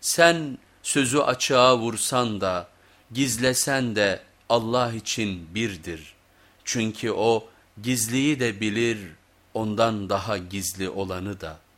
Sen sözü açığa vursan da gizlesen de Allah için birdir. Çünkü o gizliyi de bilir ondan daha gizli olanı da.''